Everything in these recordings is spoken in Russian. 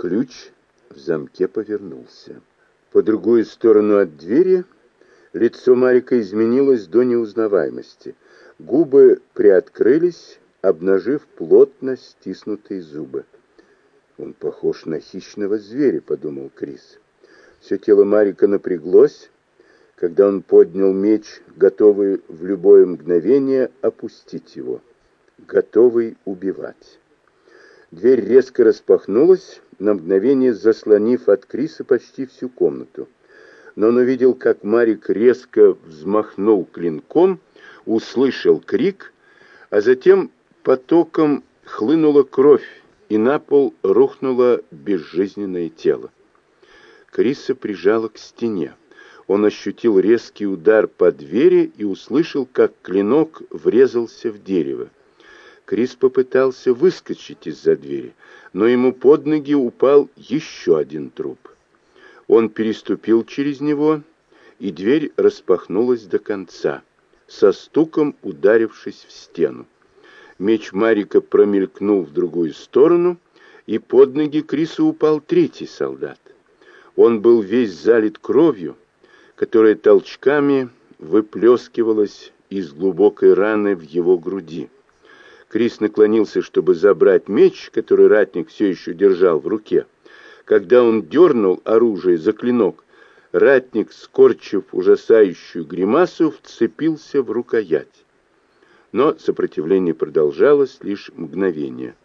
Ключ в замке повернулся. По другую сторону от двери лицо Марика изменилось до неузнаваемости. Губы приоткрылись, обнажив плотно стиснутые зубы. «Он похож на хищного зверя», — подумал Крис. Все тело Марика напряглось, когда он поднял меч, готовый в любое мгновение опустить его, готовый убивать. Дверь резко распахнулась, на мгновение заслонив от Криса почти всю комнату. Но он увидел, как Марик резко взмахнул клинком, услышал крик, а затем потоком хлынула кровь, и на пол рухнуло безжизненное тело. Криса прижала к стене. Он ощутил резкий удар по двери и услышал, как клинок врезался в дерево. Крис попытался выскочить из-за двери, но ему под ноги упал еще один труп. Он переступил через него, и дверь распахнулась до конца, со стуком ударившись в стену. Меч Марика промелькнул в другую сторону, и под ноги Крису упал третий солдат. Он был весь залит кровью, которая толчками выплескивалась из глубокой раны в его груди. Крис наклонился, чтобы забрать меч, который ратник все еще держал в руке. Когда он дернул оружие за клинок, ратник, скорчив ужасающую гримасу, вцепился в рукоять. Но сопротивление продолжалось лишь мгновение.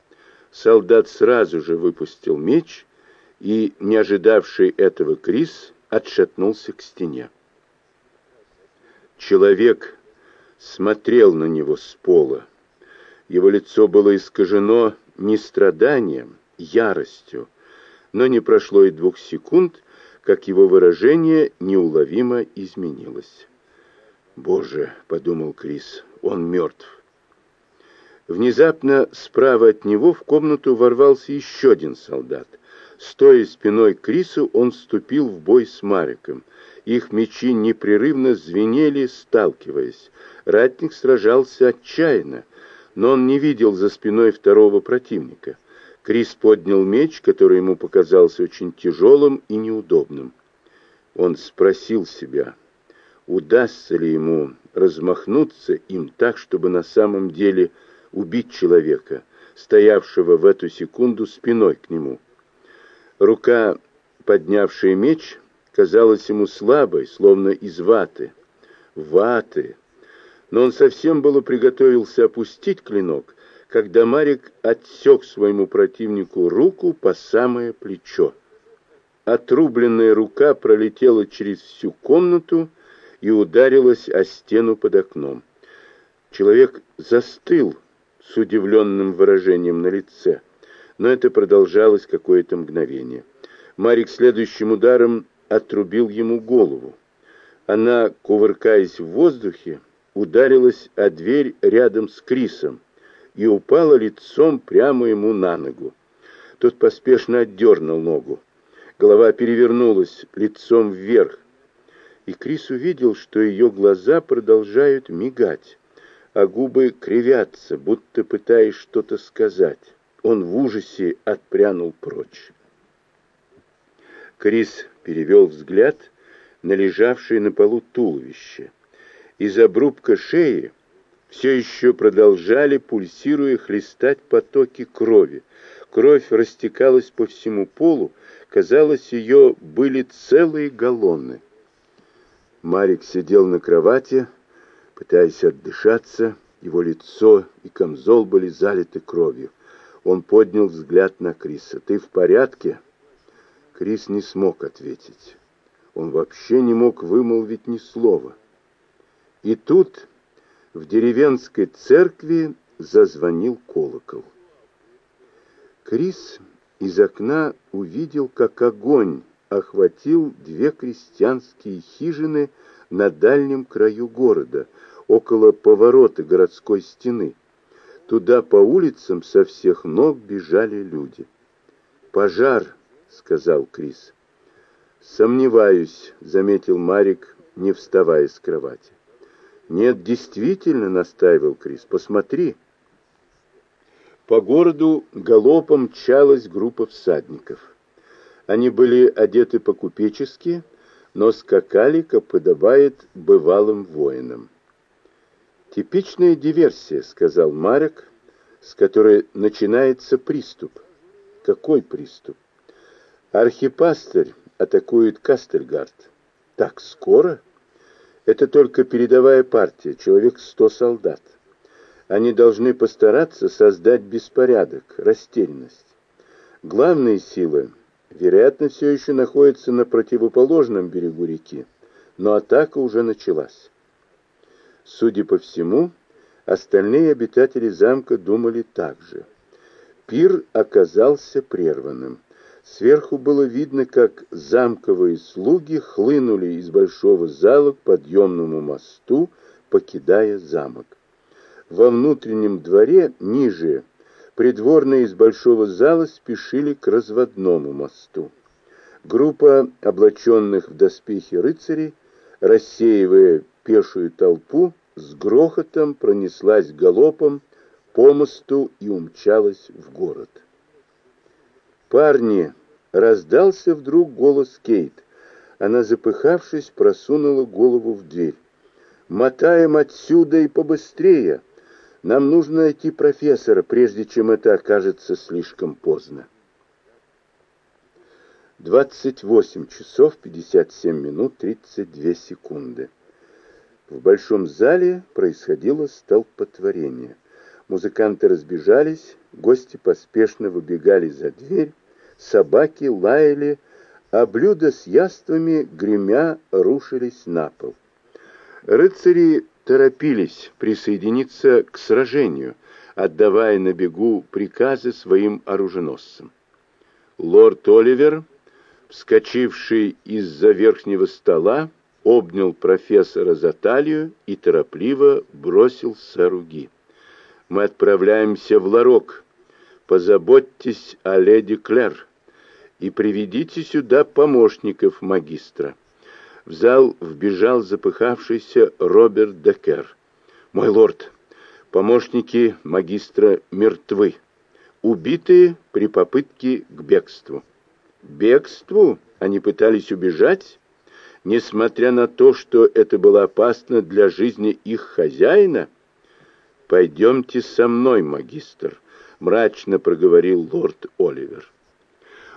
Солдат сразу же выпустил меч и, не ожидавший этого Крис, отшатнулся к стене. Человек смотрел на него с пола. Его лицо было искажено не страданием, яростью, но не прошло и двух секунд, как его выражение неуловимо изменилось. «Боже!» — подумал Крис, — «он мертв». Внезапно справа от него в комнату ворвался еще один солдат — Стоя спиной к Крису, он вступил в бой с Мариком. Их мечи непрерывно звенели, сталкиваясь. Ратник сражался отчаянно, но он не видел за спиной второго противника. Крис поднял меч, который ему показался очень тяжелым и неудобным. Он спросил себя, удастся ли ему размахнуться им так, чтобы на самом деле убить человека, стоявшего в эту секунду спиной к нему. Рука, поднявшая меч, казалась ему слабой, словно из ваты. Ваты! Но он совсем было приготовился опустить клинок, когда Марик отсек своему противнику руку по самое плечо. Отрубленная рука пролетела через всю комнату и ударилась о стену под окном. Человек застыл с удивленным выражением на лице но это продолжалось какое-то мгновение. Марик следующим ударом отрубил ему голову. Она, кувыркаясь в воздухе, ударилась о дверь рядом с Крисом и упала лицом прямо ему на ногу. Тот поспешно отдернул ногу. Голова перевернулась лицом вверх, и Крис увидел, что ее глаза продолжают мигать, а губы кривятся, будто пытаясь что-то сказать. Он в ужасе отпрянул прочь. Крис перевел взгляд на лежавшее на полу туловище. Из обрубка шеи все еще продолжали, пульсируя, хлестать потоки крови. Кровь растекалась по всему полу, казалось, ее были целые галлоны. Марик сидел на кровати, пытаясь отдышаться, его лицо и камзол были залиты кровью. Он поднял взгляд на Криса. «Ты в порядке?» Крис не смог ответить. Он вообще не мог вымолвить ни слова. И тут в деревенской церкви зазвонил колокол. Крис из окна увидел, как огонь охватил две крестьянские хижины на дальнем краю города, около поворота городской стены. Туда по улицам со всех ног бежали люди. «Пожар!» — сказал Крис. «Сомневаюсь», — заметил Марик, не вставая с кровати. «Нет, действительно», — настаивал Крис, — «посмотри». По городу галопом мчалась группа всадников. Они были одеты по-купечески, но скакали, как подобает бывалым воинам. «Типичная диверсия», — сказал Марек, с которой начинается приступ. «Какой приступ?» «Архипастырь атакует Кастельгард». «Так скоро?» «Это только передовая партия, человек сто солдат. Они должны постараться создать беспорядок, растерянность. Главные силы вероятно, все еще находится на противоположном берегу реки, но атака уже началась. Судя по всему, остальные обитатели замка думали так же. Пир оказался прерванным. Сверху было видно, как замковые слуги хлынули из большого зала к подъемному мосту, покидая замок. Во внутреннем дворе, ниже, придворные из большого зала спешили к разводному мосту. Группа облаченных в доспехи рыцарей, рассеивая пешую толпу, с грохотом пронеслась галопом по мосту и умчалась в город. «Парни!» — раздался вдруг голос Кейт. Она, запыхавшись, просунула голову в дверь. «Мотаем отсюда и побыстрее!» Нам нужно найти профессора, прежде чем это окажется слишком поздно. 28 часов 57 минут 32 секунды. В большом зале происходило столпотворение. Музыканты разбежались, гости поспешно выбегали за дверь, собаки лаяли, а блюда с яствами, гремя, рушились на пол. Рыцари торопились присоединиться к сражению, отдавая на бегу приказы своим оруженосцам. Лорд Оливер, вскочивший из-за верхнего стола, обнял профессора за талию и торопливо бросил сэру Ги. «Мы отправляемся в Ларок. Позаботьтесь о леди Клэр и приведите сюда помощников магистра» в зал вбежал запыхавшийся Роберт Декер. «Мой лорд, помощники магистра мертвы, убитые при попытке к бегству». «Бегству? Они пытались убежать?» несмотря на то, что это было опасно для жизни их хозяина? «Пойдемте со мной, магистр», — мрачно проговорил лорд Оливер.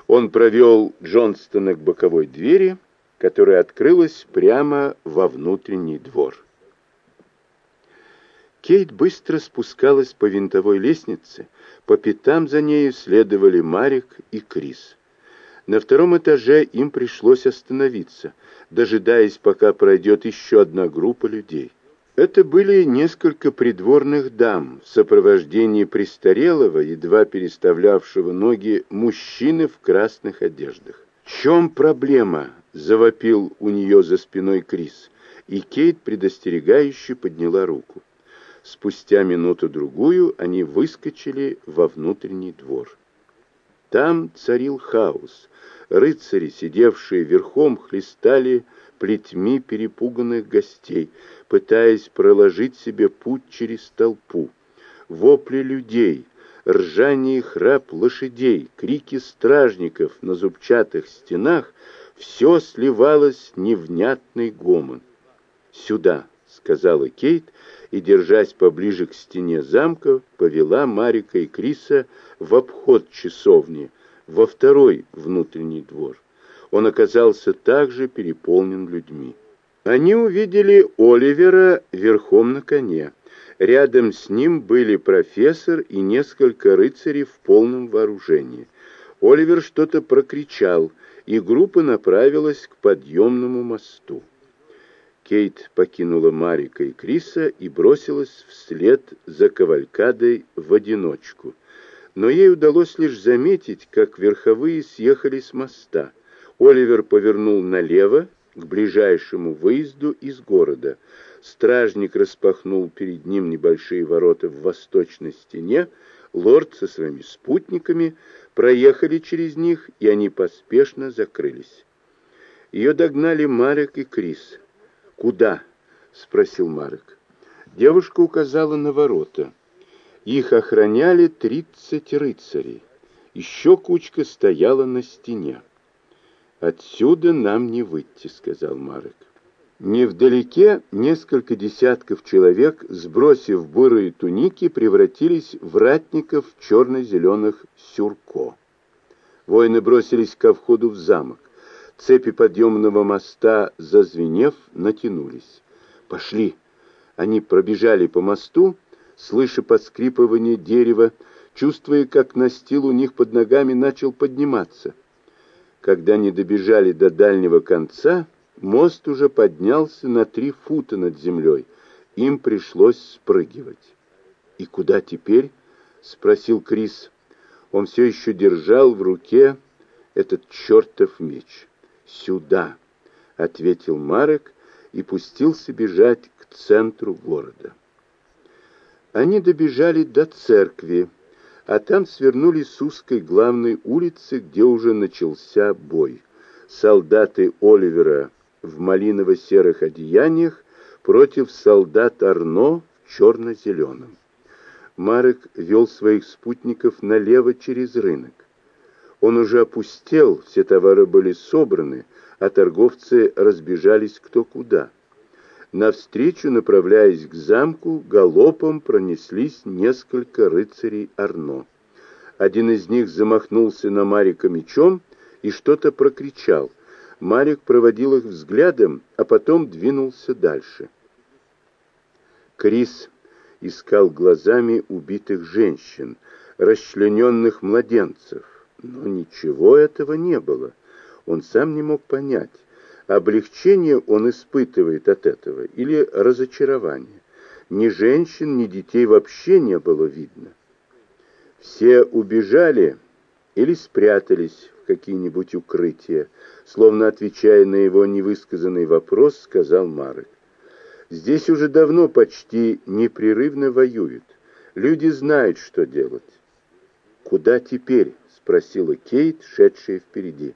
Он провел Джонстона к боковой двери которая открылась прямо во внутренний двор. Кейт быстро спускалась по винтовой лестнице, по пятам за нею следовали Марик и Крис. На втором этаже им пришлось остановиться, дожидаясь, пока пройдет еще одна группа людей. Это были несколько придворных дам в сопровождении престарелого, едва переставлявшего ноги, мужчины в красных одеждах. «В чем проблема?» — завопил у нее за спиной Крис, и Кейт предостерегающе подняла руку. Спустя минуту-другую они выскочили во внутренний двор. Там царил хаос. Рыцари, сидевшие верхом, хлестали плетьми перепуганных гостей, пытаясь проложить себе путь через толпу. Вопли людей — ржание и храп лошадей, крики стражников на зубчатых стенах — все сливалось невнятный гомон. «Сюда!» — сказала Кейт, и, держась поближе к стене замка, повела Марика и Криса в обход часовни, во второй внутренний двор. Он оказался также переполнен людьми. Они увидели Оливера верхом на коне. Рядом с ним были профессор и несколько рыцарей в полном вооружении. Оливер что-то прокричал, и группа направилась к подъемному мосту. Кейт покинула Марика и Криса и бросилась вслед за кавалькадой в одиночку. Но ей удалось лишь заметить, как верховые съехали с моста. Оливер повернул налево к ближайшему выезду из города — Стражник распахнул перед ним небольшие ворота в восточной стене, лорд со своими спутниками проехали через них, и они поспешно закрылись. Ее догнали Марек и Крис. «Куда?» — спросил Марек. Девушка указала на ворота. Их охраняли тридцать рыцарей. Еще кучка стояла на стене. «Отсюда нам не выйти», — сказал Марек. Невдалеке несколько десятков человек, сбросив бурые туники, превратились в ратников черно-зеленых сюрко. Воины бросились ко входу в замок. Цепи подъемного моста, зазвенев, натянулись. «Пошли!» Они пробежали по мосту, слыша поскрипывание дерева, чувствуя, как настил у них под ногами начал подниматься. Когда они добежали до дальнего конца, Мост уже поднялся на три фута над землей. Им пришлось спрыгивать. «И куда теперь?» — спросил Крис. Он все еще держал в руке этот чертов меч. «Сюда!» — ответил Марек и пустился бежать к центру города. Они добежали до церкви, а там свернули с узкой главной улицы, где уже начался бой. Солдаты Оливера в малиново-серых одеяниях против солдат Арно в черно-зеленом. Марек вел своих спутников налево через рынок. Он уже опустел, все товары были собраны, а торговцы разбежались кто куда. Навстречу, направляясь к замку, галопом пронеслись несколько рыцарей Арно. Один из них замахнулся на Марика мечом и что-то прокричал. Марик проводил их взглядом, а потом двинулся дальше. Крис искал глазами убитых женщин, расчлененных младенцев, но ничего этого не было. Он сам не мог понять, облегчение он испытывает от этого или разочарование. Ни женщин, ни детей вообще не было видно. Все убежали или спрятались в какие-нибудь укрытия, словно отвечая на его невысказанный вопрос, сказал Марек. Здесь уже давно почти непрерывно воюют. Люди знают, что делать. «Куда теперь?» — спросила Кейт, шедшая впереди.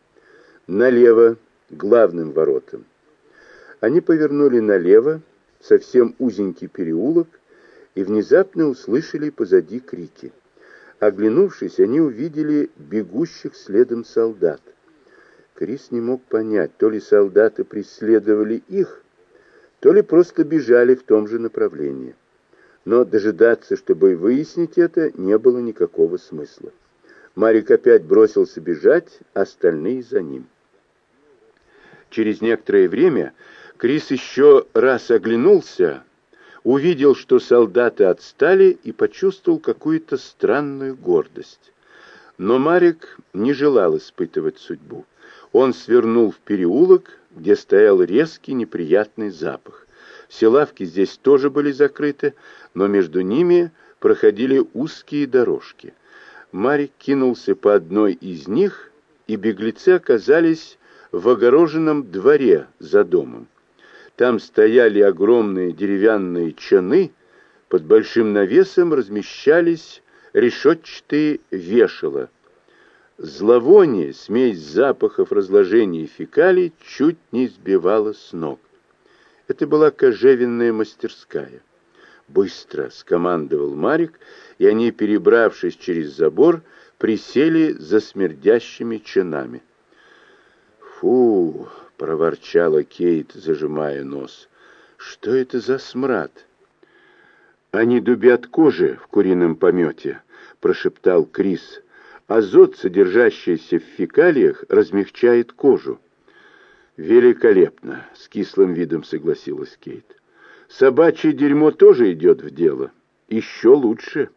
«Налево, главным воротам». Они повернули налево, совсем узенький переулок, и внезапно услышали позади крики. Оглянувшись, они увидели бегущих следом солдат. Крис не мог понять, то ли солдаты преследовали их, то ли просто бежали в том же направлении. Но дожидаться, чтобы выяснить это, не было никакого смысла. Марик опять бросился бежать, остальные за ним. Через некоторое время Крис еще раз оглянулся, увидел, что солдаты отстали и почувствовал какую-то странную гордость. Но Марик не желал испытывать судьбу. Он свернул в переулок, где стоял резкий неприятный запах. Все лавки здесь тоже были закрыты, но между ними проходили узкие дорожки. Марик кинулся по одной из них, и беглецы оказались в огороженном дворе за домом. Там стояли огромные деревянные чаны, под большим навесом размещались решетчатые вешала — Зловоние, смесь запахов разложения фекалий, чуть не сбивала с ног. Это была кожевенная мастерская. «Быстро!» — скомандовал Марик, и они, перебравшись через забор, присели за смердящими чинами. «Фу!» — проворчала Кейт, зажимая нос. «Что это за смрад?» «Они дубят кожи в курином помете», — прошептал Крис, Азот, содержащийся в фекалиях, размягчает кожу. «Великолепно!» — с кислым видом согласилась Кейт. «Собачье дерьмо тоже идет в дело. Еще лучше!»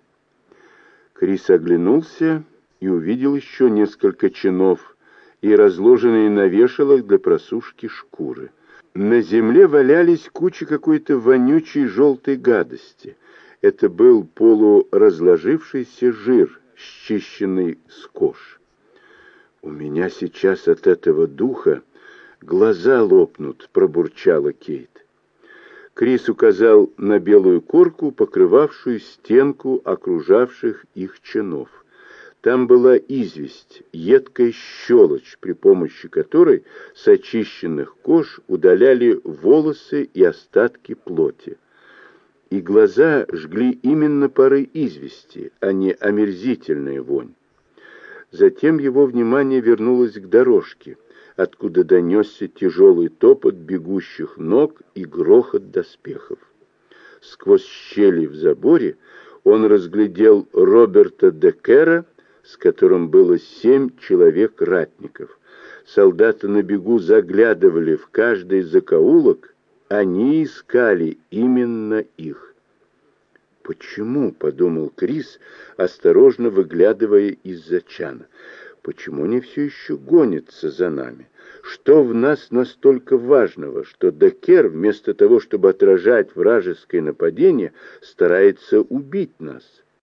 Крис оглянулся и увидел еще несколько чинов и разложенные на вешалах для просушки шкуры. На земле валялись кучи какой-то вонючей желтой гадости. Это был полуразложившийся жир — счищенный с кож. «У меня сейчас от этого духа глаза лопнут», — пробурчала Кейт. Крис указал на белую корку, покрывавшую стенку окружавших их чинов. Там была известь, едкая щелочь, при помощи которой с очищенных кож удаляли волосы и остатки плоти и глаза жгли именно пары извести, а не омерзительная вонь. Затем его внимание вернулось к дорожке, откуда донесся тяжелый топот бегущих ног и грохот доспехов. Сквозь щели в заборе он разглядел Роберта Декера, с которым было семь человек-ратников. Солдаты на бегу заглядывали в каждый закоулок, они искали именно их. «Почему?» — подумал Крис, осторожно выглядывая из-за чана. «Почему они все еще гонятся за нами? Что в нас настолько важного, что Декер, вместо того, чтобы отражать вражеское нападение, старается убить нас?»